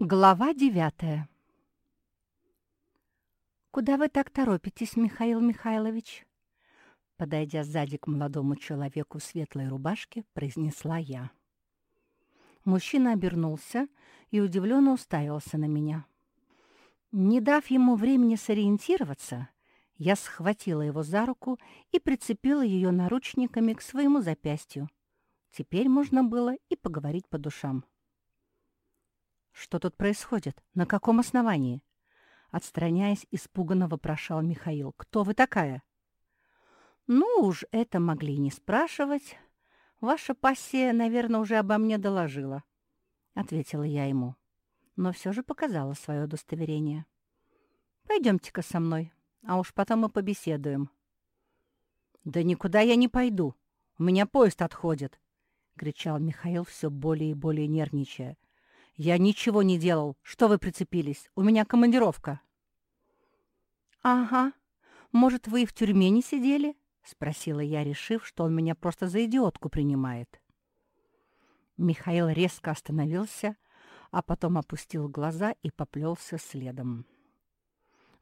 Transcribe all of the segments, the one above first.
Глава девятая «Куда вы так торопитесь, Михаил Михайлович?» Подойдя сзади к молодому человеку в светлой рубашке, произнесла я. Мужчина обернулся и удивленно уставился на меня. Не дав ему времени сориентироваться, я схватила его за руку и прицепила ее наручниками к своему запястью. Теперь можно было и поговорить по душам. «Что тут происходит? На каком основании?» Отстраняясь, испуганно вопрошал Михаил. «Кто вы такая?» «Ну уж это могли не спрашивать. Ваша пассия, наверное, уже обо мне доложила», — ответила я ему, но все же показала свое удостоверение. «Пойдемте-ка со мной, а уж потом мы побеседуем». «Да никуда я не пойду. У меня поезд отходит», — кричал Михаил, все более и более нервничая. «Я ничего не делал. Что вы прицепились? У меня командировка». «Ага. Может, вы и в тюрьме не сидели?» — спросила я, решив, что он меня просто за идиотку принимает. Михаил резко остановился, а потом опустил глаза и поплелся следом.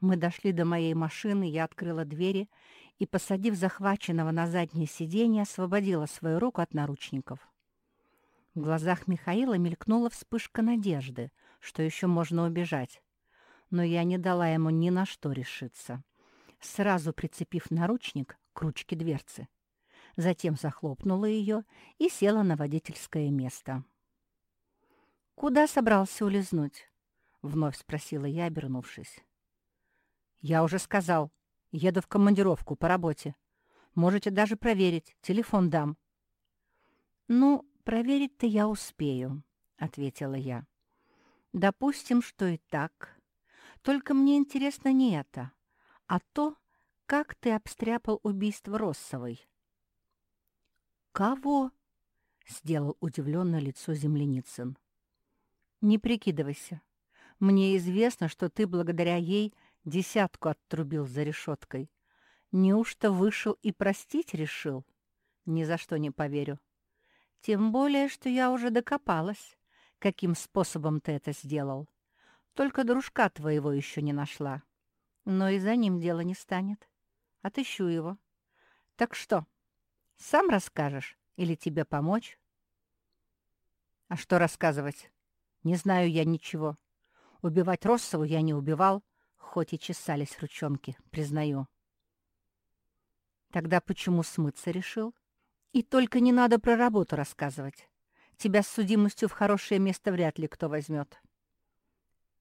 Мы дошли до моей машины, я открыла двери и, посадив захваченного на заднее сиденье, освободила свою руку от наручников. В глазах Михаила мелькнула вспышка надежды, что еще можно убежать. Но я не дала ему ни на что решиться, сразу прицепив наручник к ручке дверцы. Затем захлопнула ее и села на водительское место. «Куда собрался улизнуть?» — вновь спросила я, обернувшись. «Я уже сказал. Еду в командировку по работе. Можете даже проверить. Телефон дам». «Ну, «Проверить-то я успею», — ответила я. «Допустим, что и так. Только мне интересно не это, а то, как ты обстряпал убийство Россовой». «Кого?» — сделал удивленное лицо Земляницын. «Не прикидывайся. Мне известно, что ты благодаря ей десятку оттрубил за решеткой. Неужто вышел и простить решил? Ни за что не поверю. Тем более, что я уже докопалась, каким способом ты это сделал. Только дружка твоего еще не нашла. Но и за ним дело не станет. Отыщу его. Так что, сам расскажешь или тебе помочь? А что рассказывать? Не знаю я ничего. Убивать Россову я не убивал, хоть и чесались ручонки, признаю. Тогда почему смыться решил? — и только не надо про работу рассказывать. Тебя с судимостью в хорошее место вряд ли кто возьмет.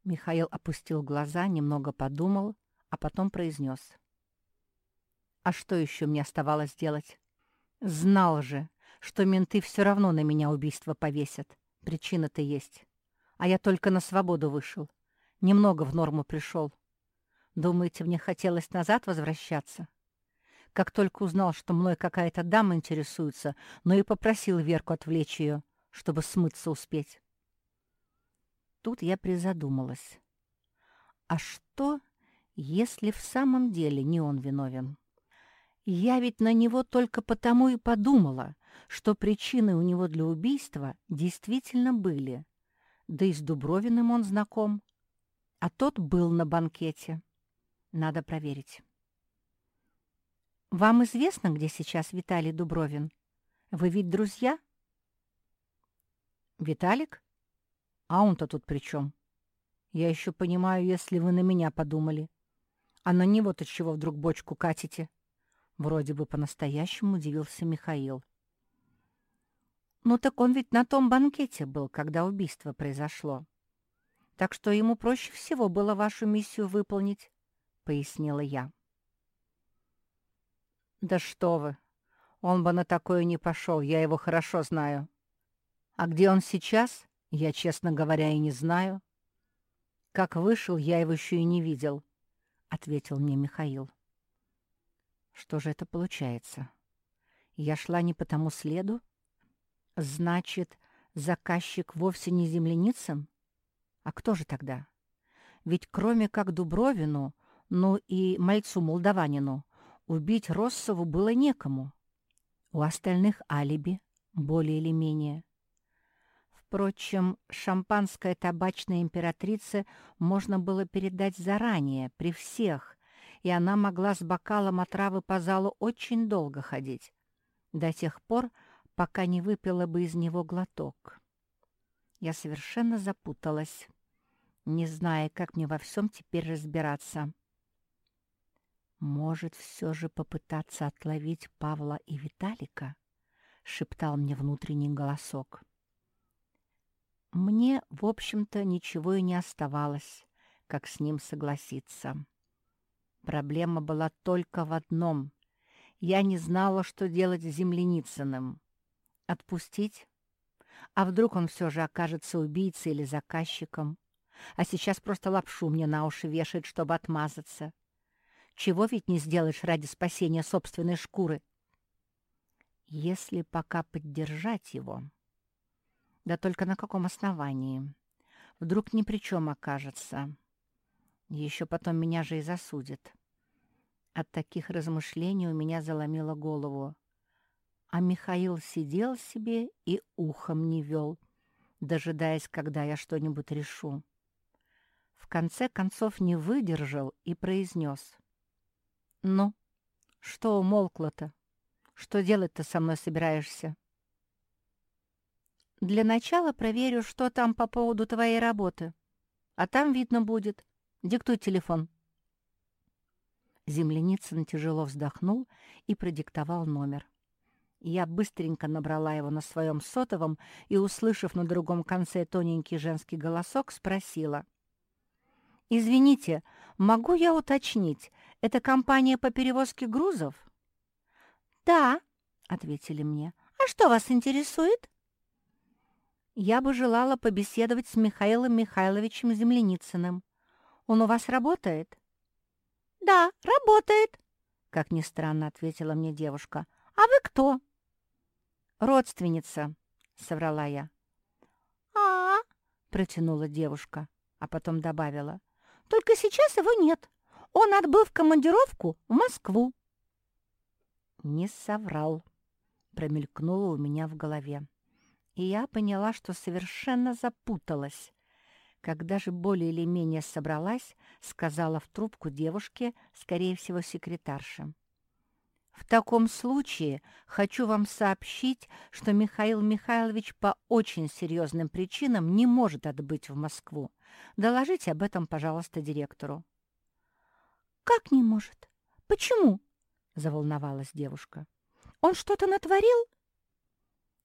Михаил опустил глаза, немного подумал, а потом произнес. А что еще мне оставалось делать? Знал же, что менты все равно на меня убийство повесят. Причина-то есть. А я только на свободу вышел. Немного в норму пришел. Думаете, мне хотелось назад возвращаться? Как только узнал, что мной какая-то дама интересуется, но и попросил Верку отвлечь ее, чтобы смыться успеть. Тут я призадумалась. А что, если в самом деле не он виновен? Я ведь на него только потому и подумала, что причины у него для убийства действительно были. Да и с Дубровиным он знаком. А тот был на банкете. Надо проверить. Вам известно, где сейчас Виталий Дубровин? Вы ведь друзья? Виталик? А он-то тут при чем? Я еще понимаю, если вы на меня подумали. А на него-то чего вдруг бочку катите? Вроде бы по-настоящему удивился Михаил. Ну так он ведь на том банкете был, когда убийство произошло. Так что ему проще всего было вашу миссию выполнить, пояснила я. «Да что вы! Он бы на такое не пошел, я его хорошо знаю. А где он сейчас, я, честно говоря, и не знаю. Как вышел, я его еще и не видел», — ответил мне Михаил. «Что же это получается? Я шла не по тому следу? Значит, заказчик вовсе не земляницам? А кто же тогда? Ведь кроме как Дубровину, ну и мальцу-молдаванину, Убить Россову было некому. У остальных алиби, более или менее. Впрочем, шампанское табачной императрице можно было передать заранее, при всех, и она могла с бокалом отравы по залу очень долго ходить, до тех пор, пока не выпила бы из него глоток. Я совершенно запуталась, не зная, как мне во всем теперь разбираться. «Может, все же попытаться отловить Павла и Виталика?» — шептал мне внутренний голосок. Мне, в общем-то, ничего и не оставалось, как с ним согласиться. Проблема была только в одном. Я не знала, что делать с Земляницыным. Отпустить? А вдруг он все же окажется убийцей или заказчиком? А сейчас просто лапшу мне на уши вешает, чтобы отмазаться. Чего ведь не сделаешь ради спасения собственной шкуры? Если пока поддержать его... Да только на каком основании? Вдруг ни при чем окажется. Еще потом меня же и засудят. От таких размышлений у меня заломило голову. А Михаил сидел себе и ухом не вел, дожидаясь, когда я что-нибудь решу. В конце концов не выдержал и произнес. «Ну, что умолкло-то? Что делать-то со мной собираешься?» Для начала проверю, что там по поводу твоей работы. А там видно будет. Диктуй телефон». Земляницын тяжело вздохнул и продиктовал номер. Я быстренько набрала его на своем сотовом и, услышав на другом конце тоненький женский голосок, спросила. «Извините, могу я уточнить, это компания по перевозке грузов?» «Да», — ответили мне. «А что вас интересует?» Я бы желала побеседовать с Михаилом Михайловичем Земляницыным. Он у вас работает?» «Да, работает», — как ни странно ответила мне девушка. «А вы кто?» «Родственница», — соврала я. «А-а-а», протянула девушка, а потом добавила. «Только сейчас его нет. Он отбыл в командировку в Москву». «Не соврал», — промелькнуло у меня в голове и я поняла, что совершенно запуталась. Когда же более или менее собралась, сказала в трубку девушке, скорее всего, секретарше. «В таком случае хочу вам сообщить, что Михаил Михайлович по очень серьезным причинам не может отбыть в Москву. Доложите об этом, пожалуйста, директору». «Как не может? Почему?» — заволновалась девушка. «Он что-то натворил?»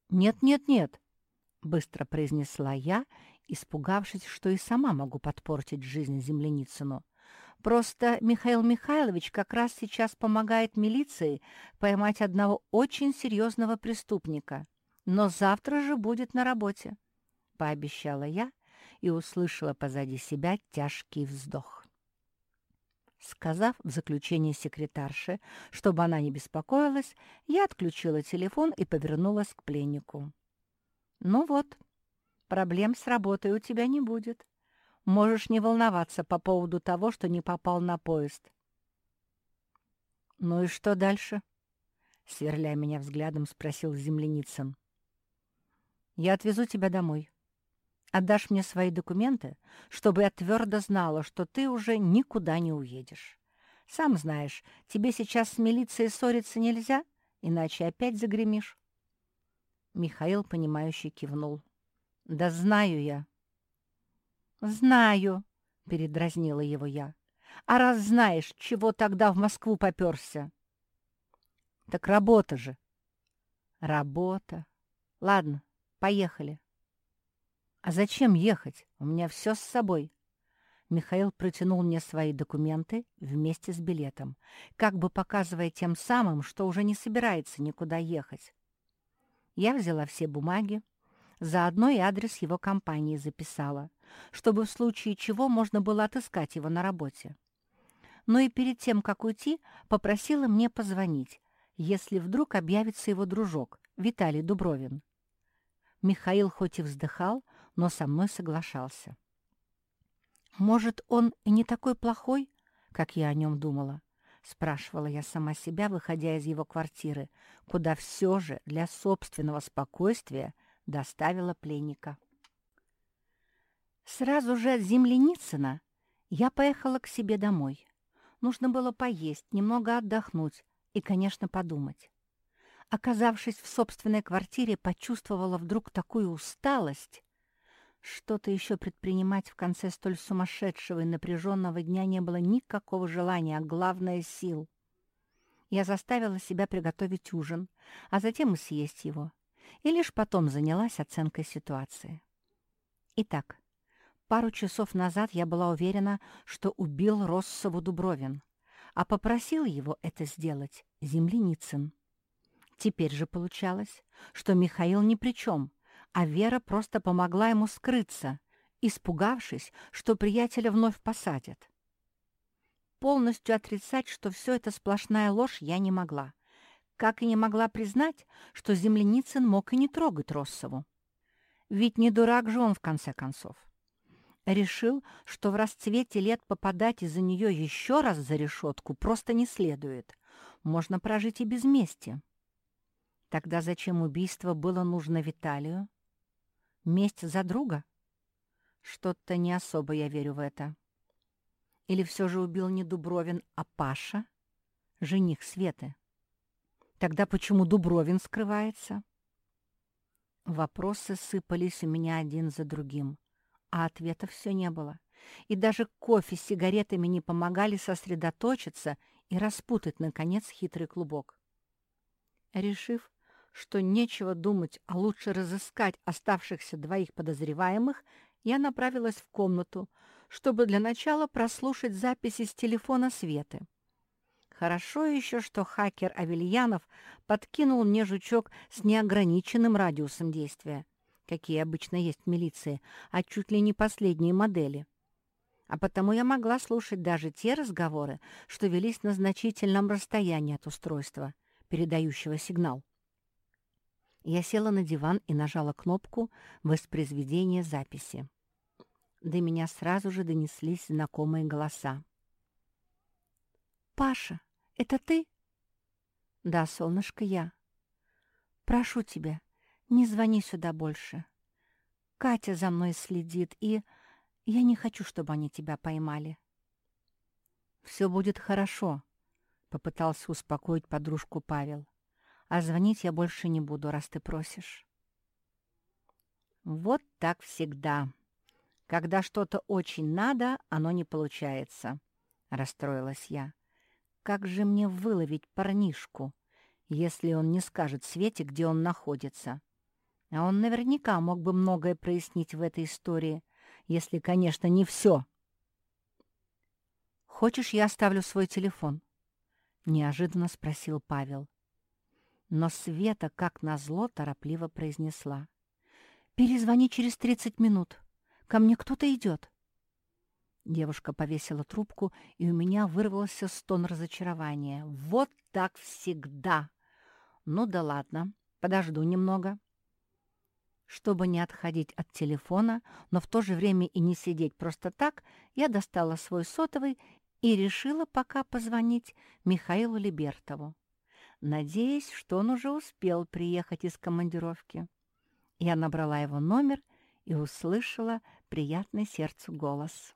«Нет-нет-нет», — быстро произнесла я, испугавшись, что и сама могу подпортить жизнь Земляницыну. «Просто Михаил Михайлович как раз сейчас помогает милиции поймать одного очень серьезного преступника, но завтра же будет на работе», — пообещала я и услышала позади себя тяжкий вздох. Сказав в заключение секретарше, чтобы она не беспокоилась, я отключила телефон и повернулась к пленнику. «Ну вот, проблем с работой у тебя не будет. Можешь не волноваться по поводу того, что не попал на поезд». «Ну и что дальше?» — сверляя меня взглядом, спросил Земляницын. «Я отвезу тебя домой. Отдашь мне свои документы, чтобы я твердо знала, что ты уже никуда не уедешь. Сам знаешь, тебе сейчас с милицией ссориться нельзя, иначе опять загремишь. Михаил, понимающе кивнул. «Да знаю я». «Знаю», — передразнила его я. «А раз знаешь, чего тогда в Москву попёрся?» «Так работа же». «Работа. Ладно, поехали». «А зачем ехать? У меня все с собой». Михаил протянул мне свои документы вместе с билетом, как бы показывая тем самым, что уже не собирается никуда ехать. Я взяла все бумаги, заодно и адрес его компании записала, чтобы в случае чего можно было отыскать его на работе. Но и перед тем, как уйти, попросила мне позвонить, если вдруг объявится его дружок, Виталий Дубровин. Михаил хоть и вздыхал, но со мной соглашался. «Может, он и не такой плохой, как я о нем думала?» — спрашивала я сама себя, выходя из его квартиры, куда все же для собственного спокойствия доставила пленника. Сразу же от Земляницына я поехала к себе домой. Нужно было поесть, немного отдохнуть и, конечно, подумать. Оказавшись в собственной квартире, почувствовала вдруг такую усталость. Что-то еще предпринимать в конце столь сумасшедшего и напряженного дня не было никакого желания, а главное — сил. Я заставила себя приготовить ужин, а затем и съесть его, и лишь потом занялась оценкой ситуации. Итак, пару часов назад я была уверена, что убил Россову Дубровин, а попросил его это сделать Земляницын. Теперь же получалось, что Михаил ни при чем, а Вера просто помогла ему скрыться, испугавшись, что приятеля вновь посадят. Полностью отрицать, что все это сплошная ложь, я не могла. Как и не могла признать, что Земляницын мог и не трогать Россову. Ведь не дурак же он, в конце концов. Решил, что в расцвете лет попадать из-за нее еще раз за решетку просто не следует. Можно прожить и без мести. Тогда зачем убийство было нужно Виталию? Месть за друга? Что-то не особо я верю в это. Или все же убил не Дубровин, а Паша, жених Светы? Тогда почему Дубровин скрывается? Вопросы сыпались у меня один за другим, а ответа все не было. И даже кофе с сигаретами не помогали сосредоточиться и распутать, наконец, хитрый клубок. Решив, что нечего думать, а лучше разыскать оставшихся двоих подозреваемых, я направилась в комнату, чтобы для начала прослушать записи с телефона Светы. Хорошо еще, что хакер Авельянов подкинул мне жучок с неограниченным радиусом действия, какие обычно есть в милиции, а чуть ли не последние модели. А потому я могла слушать даже те разговоры, что велись на значительном расстоянии от устройства, передающего сигнал. Я села на диван и нажала кнопку воспроизведения записи. До меня сразу же донеслись знакомые голоса. «Паша, это ты?» «Да, солнышко, я. Прошу тебя, не звони сюда больше. Катя за мной следит, и я не хочу, чтобы они тебя поймали». «Все будет хорошо», — попытался успокоить подружку Павел. «А звонить я больше не буду, раз ты просишь». «Вот так всегда. Когда что-то очень надо, оно не получается», — расстроилась я. Как же мне выловить парнишку, если он не скажет Свете, где он находится? А он наверняка мог бы многое прояснить в этой истории, если, конечно, не все. «Хочешь, я оставлю свой телефон?» — неожиданно спросил Павел. Но Света, как назло, торопливо произнесла. «Перезвони через тридцать минут. Ко мне кто-то идет». Девушка повесила трубку, и у меня вырвался стон разочарования. «Вот так всегда!» «Ну да ладно, подожду немного». Чтобы не отходить от телефона, но в то же время и не сидеть просто так, я достала свой сотовый и решила пока позвонить Михаилу Либертову, надеясь, что он уже успел приехать из командировки. Я набрала его номер и услышала приятный сердцу голос.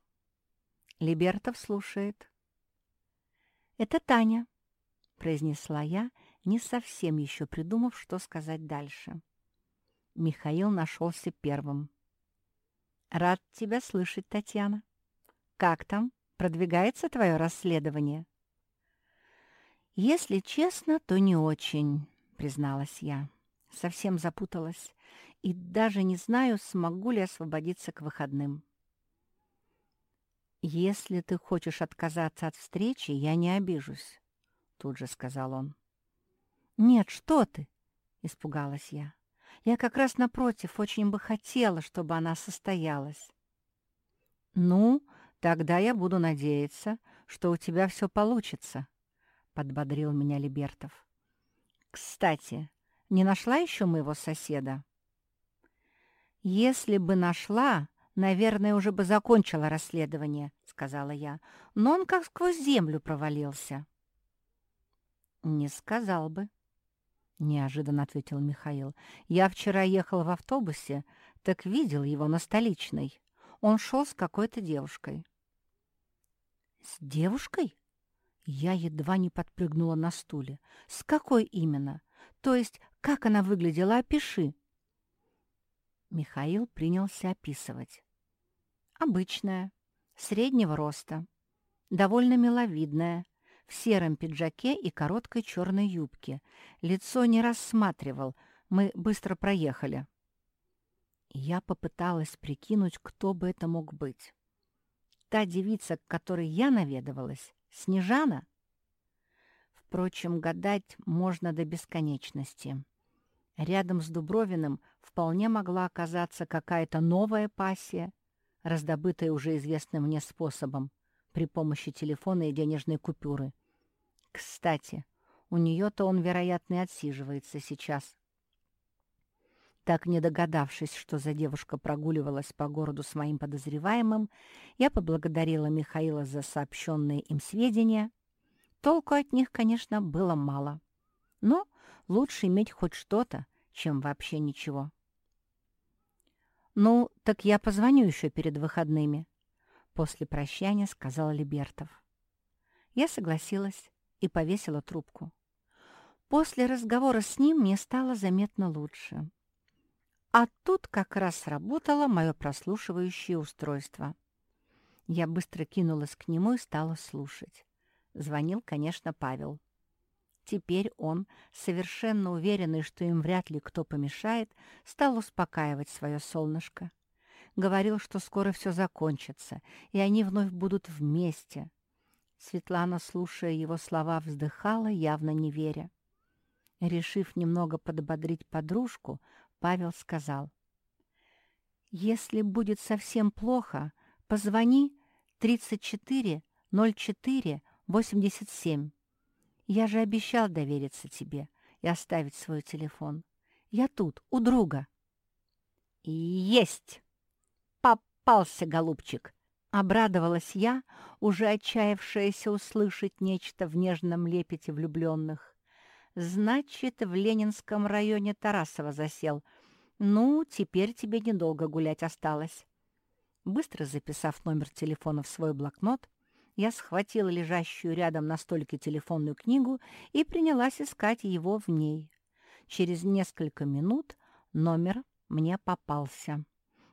Либертов слушает. «Это Таня», — произнесла я, не совсем еще придумав, что сказать дальше. Михаил нашелся первым. «Рад тебя слышать, Татьяна. Как там? Продвигается твое расследование?» «Если честно, то не очень», — призналась я. Совсем запуталась и даже не знаю, смогу ли освободиться к выходным. «Если ты хочешь отказаться от встречи, я не обижусь», — тут же сказал он. «Нет, что ты!» — испугалась я. «Я как раз напротив очень бы хотела, чтобы она состоялась». «Ну, тогда я буду надеяться, что у тебя все получится», — подбодрил меня Либертов. «Кстати, не нашла еще моего соседа?» «Если бы нашла, наверное, уже бы закончила расследование», — сказала я, «но он как сквозь землю провалился». «Не сказал бы», — неожиданно ответил Михаил. «Я вчера ехал в автобусе, так видел его на столичной. Он шел с какой-то девушкой». «С девушкой?» Я едва не подпрыгнула на стуле. «С какой именно? То есть, как она выглядела, опиши!» Михаил принялся описывать. Обычная, среднего роста, довольно миловидная, в сером пиджаке и короткой черной юбке. Лицо не рассматривал, мы быстро проехали. Я попыталась прикинуть, кто бы это мог быть. Та девица, к которой я наведывалась, Снежана? Впрочем, гадать можно до бесконечности. Рядом с Дубровиным вполне могла оказаться какая-то новая пассия, раздобытая уже известным мне способом, при помощи телефона и денежной купюры. Кстати, у нее-то он, вероятно, и отсиживается сейчас. Так не догадавшись, что за девушка прогуливалась по городу с моим подозреваемым, я поблагодарила Михаила за сообщенные им сведения. Толку от них, конечно, было мало. Но лучше иметь хоть что-то, чем вообще ничего. «Ну, так я позвоню еще перед выходными», — после прощания сказал Либертов. Я согласилась и повесила трубку. После разговора с ним мне стало заметно лучше. А тут как раз сработало мое прослушивающее устройство. Я быстро кинулась к нему и стала слушать. Звонил, конечно, Павел. Теперь он, совершенно уверенный, что им вряд ли кто помешает, стал успокаивать свое солнышко. Говорил, что скоро все закончится, и они вновь будут вместе. Светлана, слушая его слова, вздыхала, явно не веря. Решив немного подбодрить подружку, Павел сказал, «Если будет совсем плохо, позвони 34 04 87. Я же обещал довериться тебе и оставить свой телефон. Я тут, у друга». «Есть! Попался, голубчик!» Обрадовалась я, уже отчаявшаяся услышать нечто в нежном лепете влюбленных. «Значит, в Ленинском районе Тарасова засел. Ну, теперь тебе недолго гулять осталось». Быстро записав номер телефона в свой блокнот, я схватила лежащую рядом на столике телефонную книгу и принялась искать его в ней. Через несколько минут номер мне попался.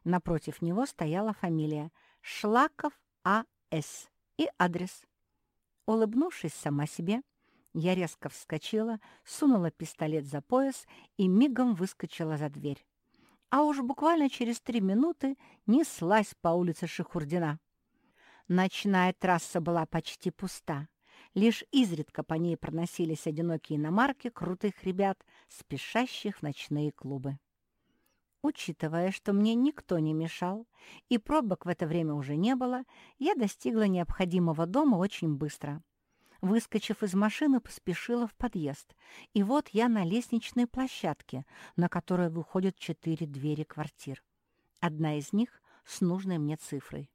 Напротив него стояла фамилия Шлаков А.С. и адрес. Улыбнувшись сама себе, я резко вскочила, сунула пистолет за пояс и мигом выскочила за дверь. А уж буквально через три минуты неслась по улице Шихурдина. Ночная трасса была почти пуста. Лишь изредка по ней проносились одинокие иномарки крутых ребят, спешащих в ночные клубы. Учитывая, что мне никто не мешал, и пробок в это время уже не было, я достигла необходимого дома очень быстро. Выскочив из машины, поспешила в подъезд, и вот я на лестничной площадке, на которой выходят четыре двери квартир. Одна из них с нужной мне цифрой.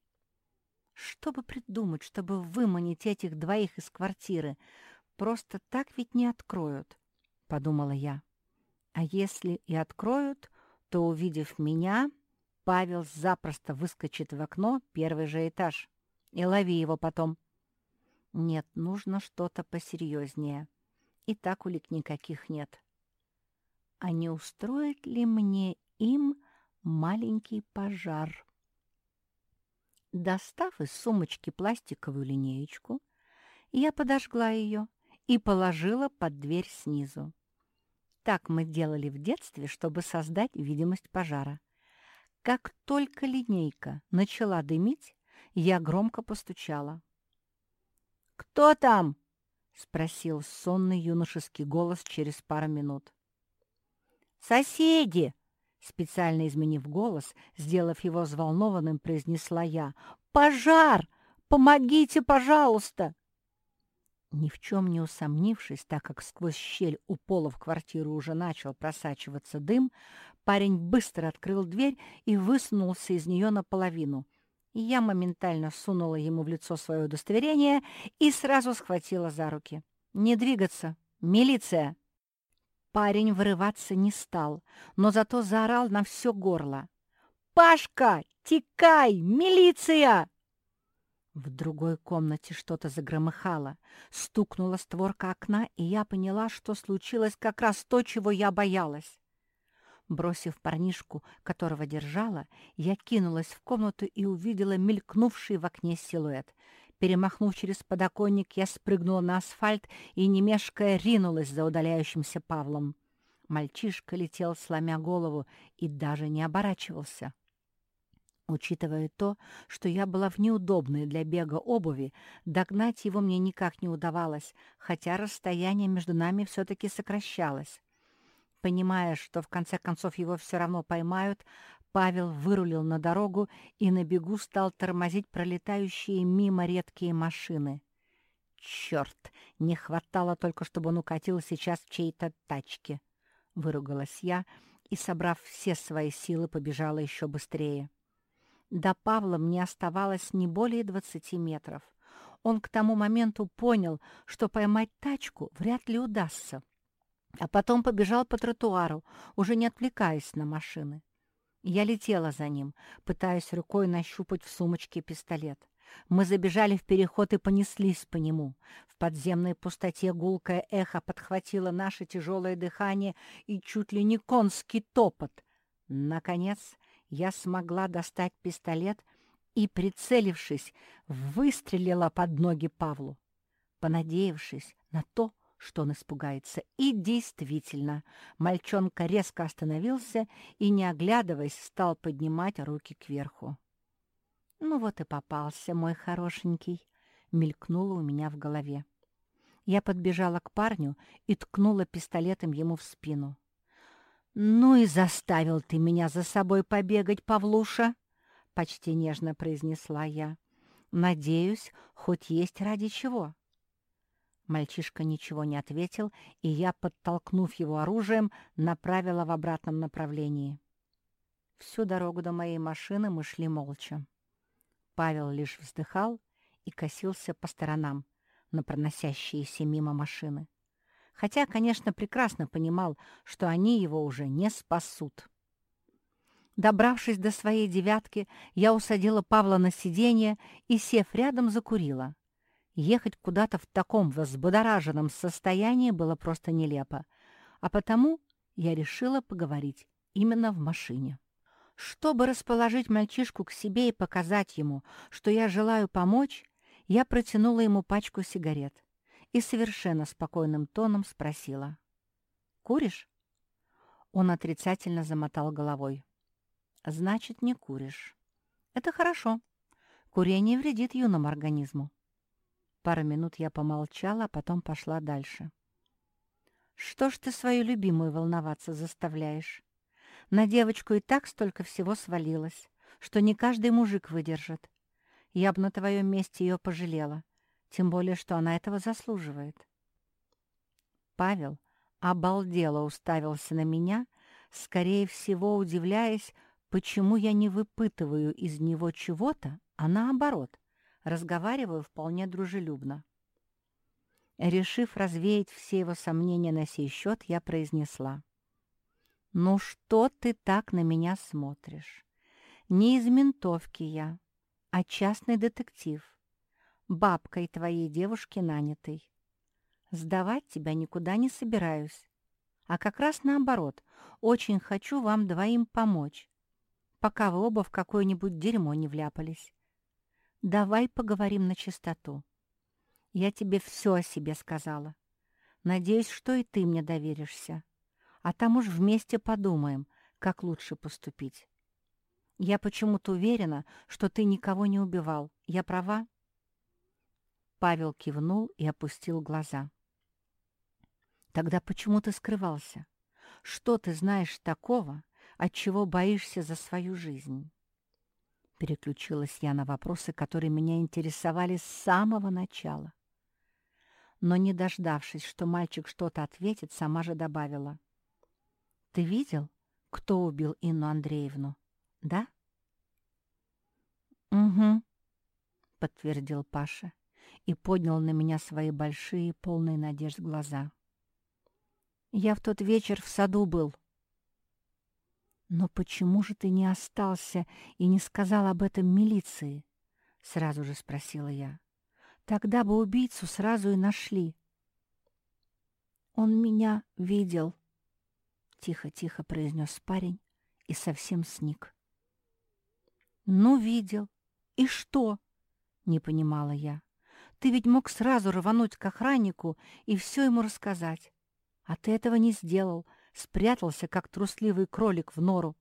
Что бы придумать, чтобы выманить этих двоих из квартиры? Просто так ведь не откроют, — подумала я. А если и откроют, то, увидев меня, Павел запросто выскочит в окно, первый же этаж, и лови его потом. Нет, нужно что-то посерьезнее. И так улик никаких нет. А не устроит ли мне им маленький пожар? Достав из сумочки пластиковую линеечку, я подожгла ее и положила под дверь снизу. Так мы делали в детстве, чтобы создать видимость пожара. Как только линейка начала дымить, я громко постучала. «Кто там?» — спросил сонный юношеский голос через пару минут. «Соседи!» Специально изменив голос, сделав его взволнованным, произнесла я. «Пожар! Помогите, пожалуйста!» Ни в чем не усомнившись, так как сквозь щель у пола в квартиру уже начал просачиваться дым, парень быстро открыл дверь и высунулся из нее наполовину. Я моментально сунула ему в лицо свое удостоверение и сразу схватила за руки. «Не двигаться! Милиция!» Парень вырываться не стал, но зато заорал на все горло. «Пашка, «Текай! Милиция!» В другой комнате что-то загромыхало, стукнула створка окна, и я поняла, что случилось как раз то, чего я боялась. Бросив парнишку, которого держала, я кинулась в комнату и увидела мелькнувший в окне силуэт. Перемахнув через подоконник, я спрыгнула на асфальт и, не мешкая, ринулась за удаляющимся Павлом. Мальчишка летел, сломя голову, и даже не оборачивался. Учитывая то, что я была в неудобной для бега обуви, догнать его мне никак не удавалось, хотя расстояние между нами все-таки сокращалось. Понимая, что в конце концов его все равно поймают, Павел вырулил на дорогу и на бегу стал тормозить пролетающие мимо редкие машины. «Черт! Не хватало только, чтобы он укатил сейчас в чьей-то тачке!» — выругалась я и, собрав все свои силы, побежала еще быстрее. До Павла мне оставалось не более двадцати метров. Он к тому моменту понял, что поймать тачку вряд ли удастся. А потом побежал по тротуару, уже не отвлекаясь на машины. Я летела за ним, пытаясь рукой нащупать в сумочке пистолет. Мы забежали в переход и понеслись по нему. В подземной пустоте гулкое эхо подхватило наше тяжелое дыхание и чуть ли не конский топот. Наконец я смогла достать пистолет и, прицелившись, выстрелила под ноги Павлу, понадеявшись на то, он испугается. И действительно, мальчонка резко остановился и, не оглядываясь, стал поднимать руки кверху. «Ну вот и попался, мой хорошенький», — мелькнуло у меня в голове. Я подбежала к парню и ткнула пистолетом ему в спину. «Ну и заставил ты меня за собой побегать, Павлуша!» — почти нежно произнесла я. «Надеюсь, хоть есть ради чего». Мальчишка ничего не ответил, и я, подтолкнув его оружием, направила в обратном направлении. Всю дорогу до моей машины мы шли молча. Павел лишь вздыхал и косился по сторонам на проносящиеся мимо машины хотя, конечно, прекрасно понимал, что они его уже не спасут. Добравшись до своей девятки, я усадила Павла на сиденье и, сев рядом, закурила. Ехать куда-то в таком взбудораженном состоянии было просто нелепо, а потому я решила поговорить именно в машине. Чтобы расположить мальчишку к себе и показать ему, что я желаю помочь, я протянула ему пачку сигарет и совершенно спокойным тоном спросила. «Куришь?» Он отрицательно замотал головой. «Значит, не куришь. Это хорошо. Курение вредит юному организму». Пару минут я помолчала, а потом пошла дальше. «Что ж ты свою любимую волноваться заставляешь? На девочку и так столько всего свалилось, что не каждый мужик выдержит. Я бы на твоем месте ее пожалела, тем более, что она этого заслуживает. Павел обалдело уставился на меня, скорее всего удивляясь, почему я не выпытываю из него чего-то, а наоборот, разговариваю вполне дружелюбно. Решив развеять все его сомнения на сей счет, я произнесла. «Ну что ты так на меня смотришь? Не из ментовки я, а частный детектив бабкой твоей девушки нанятой. Сдавать тебя никуда не собираюсь, а как раз наоборот, очень хочу вам двоим помочь, пока вы оба в какое-нибудь дерьмо не вляпались. Давай поговорим на чистоту. Я тебе все о себе сказала. Надеюсь, что и ты мне доверишься. А там уж вместе подумаем, как лучше поступить. Я почему-то уверена, что ты никого не убивал. Я права?» Павел кивнул и опустил глаза. «Тогда почему ты скрывался? Что ты знаешь такого, от чего боишься за свою жизнь?» Переключилась я на вопросы, которые меня интересовали с самого начала. Но, не дождавшись, что мальчик что-то ответит, сама же добавила. «Ты видел, кто убил Инну Андреевну, да?» «Угу», — подтвердил Паша и поднял на меня свои большие, полные надежд глаза. «Я в тот вечер в саду был». «Но почему же ты не остался и не сказал об этом милиции?» — сразу же спросила я. «Тогда бы убийцу сразу и нашли». «Он меня видел», — тихо-тихо произнес парень и совсем сник. «Ну, видел. И что?» — не понимала я. «Ты ведь мог сразу рвануть к охраннику и все ему рассказать. А ты этого не сделал, спрятался, как трусливый кролик в нору.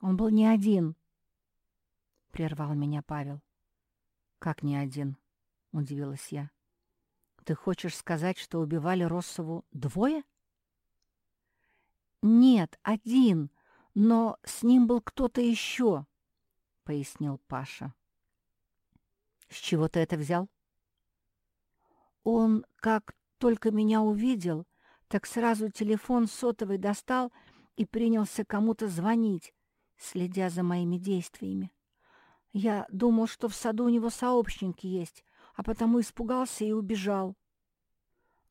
Он был не один, — прервал меня Павел. Как не один? — удивилась я. Ты хочешь сказать, что убивали Россову двое? Нет, один, но с ним был кто-то еще, — пояснил Паша. С чего ты это взял? Он, как только меня увидел, так сразу телефон сотовый достал и принялся кому-то звонить, следя за моими действиями. Я думал, что в саду у него сообщники есть, а потому испугался и убежал.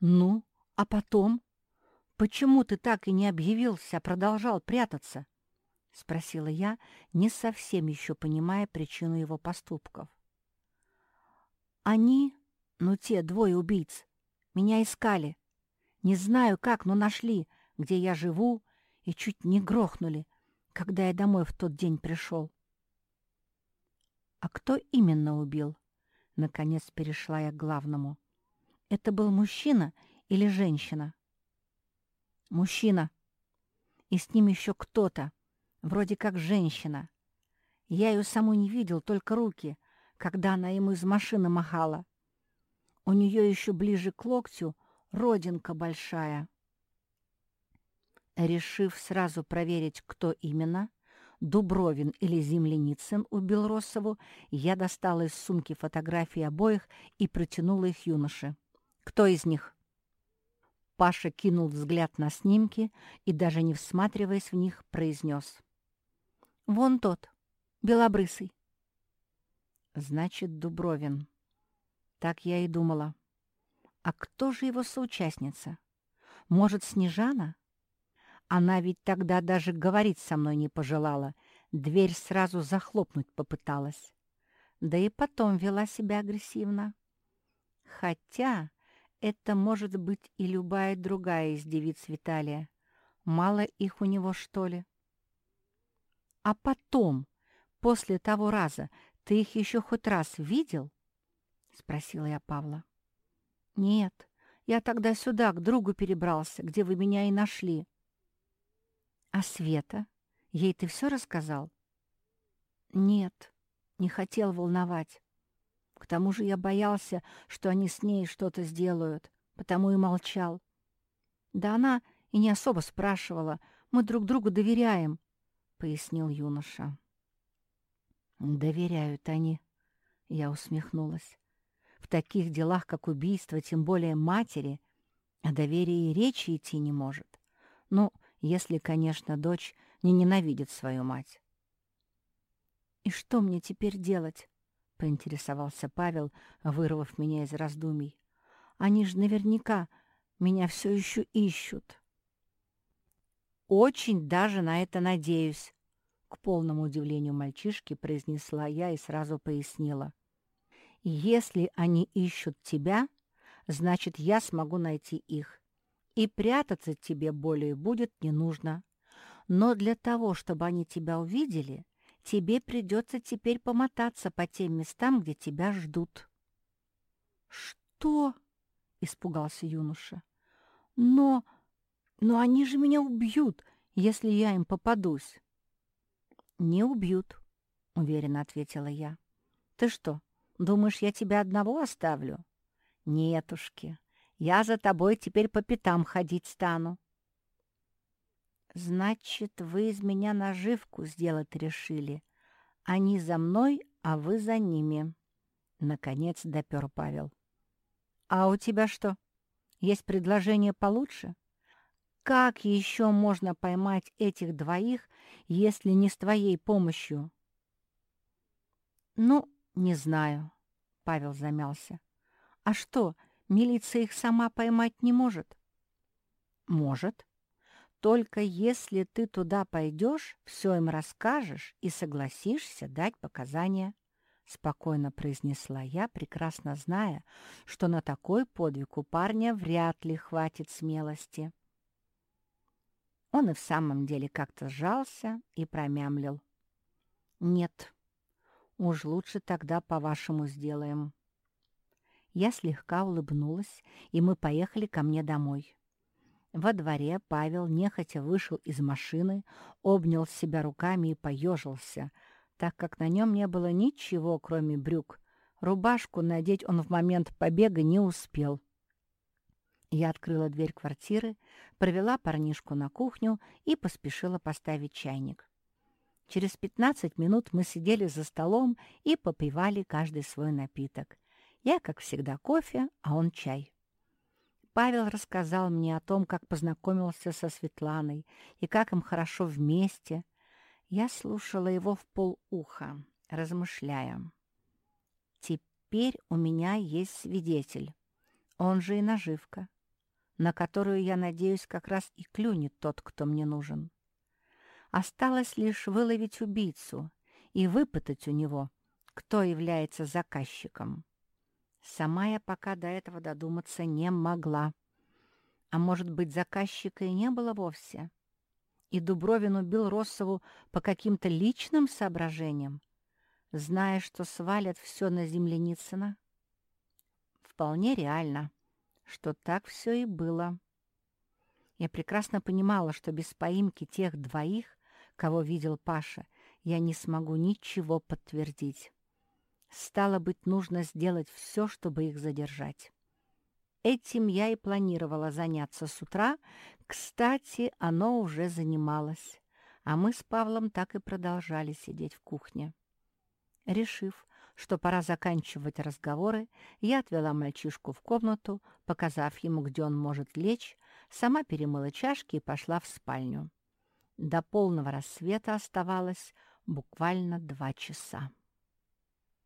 «Ну, а потом? Почему ты так и не объявился, а продолжал прятаться?» — спросила я, не совсем еще понимая причину его поступков. «Они, ну те двое убийц, меня искали. Не знаю как, но нашли, где я живу, и чуть не грохнули, когда я домой в тот день пришел. А кто именно убил? Наконец перешла я к главному. Это был мужчина или женщина? Мужчина. И с ним еще кто-то, вроде как женщина. Я ее саму не видел, только руки, когда она ему из машины махала. У нее еще ближе к локтю родинка большая. Решив сразу проверить, кто именно, Дубровин или Земляницын убил Россову, я достала из сумки фотографии обоих и протянула их юноше. «Кто из них?» Паша кинул взгляд на снимки и, даже не всматриваясь в них, произнес. «Вон тот, белобрысый». «Значит, Дубровин». Так я и думала. А кто же его соучастница? Может, Снежана? Она ведь тогда даже говорить со мной не пожелала, дверь сразу захлопнуть попыталась. Да и потом вела себя агрессивно. Хотя это может быть и любая другая из девиц Виталия. Мало их у него, что ли? А потом, после того раза, ты их еще хоть раз видел? — спросила я Павла. «Нет, я тогда сюда, к другу перебрался, где вы меня и нашли». «А Света? Ей ты все рассказал?» «Нет, не хотел волновать. К тому же я боялся, что они с ней что-то сделают, потому и молчал. Да она и не особо спрашивала, мы друг другу доверяем», — пояснил юноша. «Доверяют они», — я усмехнулась. В таких делах, как убийство, тем более матери, о доверии речи идти не может. Ну, если, конечно, дочь не ненавидит свою мать. «И что мне теперь делать?» — поинтересовался Павел, вырвав меня из раздумий. «Они же наверняка меня все еще ищут». «Очень даже на это надеюсь», — к полному удивлению мальчишки произнесла я и сразу пояснила. Если они ищут тебя, значит, я смогу найти их. И прятаться тебе более будет не нужно. Но для того, чтобы они тебя увидели, тебе придется теперь помотаться по тем местам, где тебя ждут». «Что?» — испугался юноша. «Но... но они же меня убьют, если я им попадусь». «Не убьют», — уверенно ответила я. «Ты что, Думаешь, я тебя одного оставлю? Нетушки, я за тобой теперь по пятам ходить стану. Значит, вы из меня наживку сделать решили. Они за мной, а вы за ними. Наконец допер Павел. А у тебя что, есть предложение получше? Как еще можно поймать этих двоих, если не с твоей помощью? Ну, «Не знаю», — Павел замялся. «А что, милиция их сама поймать не может?» «Может. Только если ты туда пойдешь, все им расскажешь и согласишься дать показания. — спокойно произнесла я, прекрасно зная, что на такой подвиг у парня вряд ли хватит смелости. Он и в самом деле как-то сжался и промямлил. «Нет, уж лучше тогда по-вашему сделаем». Я слегка улыбнулась, и мы поехали ко мне домой. Во дворе Павел нехотя вышел из машины, обнял себя руками и поежился, так как на нем не было ничего, кроме брюк. Рубашку надеть он в момент побега не успел. Я открыла дверь квартиры, провела парнишку на кухню и поспешила поставить чайник. Через пятнадцать минут мы сидели за столом и попивали каждый свой напиток. Я, как всегда, кофе, а он чай. Павел рассказал мне о том, как познакомился со Светланой и как им хорошо вместе. Я слушала его в полуха, размышляя. Теперь у меня есть свидетель, он же и наживка, на которую, я надеюсь, как раз и клюнет тот, кто мне нужен. Осталось лишь выловить убийцу и выпытать у него, кто является заказчиком. Сама я пока до этого додуматься не могла. А может быть, заказчика и не было вовсе? И Дубровин убил Россову по каким-то личным соображениям, зная, что свалят все на Земляницына? Вполне реально, что так все и было. Я прекрасно понимала, что без поимки тех двоих, кого видел Паша, я не смогу ничего подтвердить. Стало быть, нужно сделать все, чтобы их задержать. Этим я и планировала заняться с утра. Кстати, оно уже занималось, а мы с Павлом так и продолжали сидеть в кухне. Решив, что пора заканчивать разговоры, я отвела мальчишку в комнату, показав ему, где он может лечь, сама перемыла чашки и пошла в спальню. До полного рассвета оставалось буквально два часа.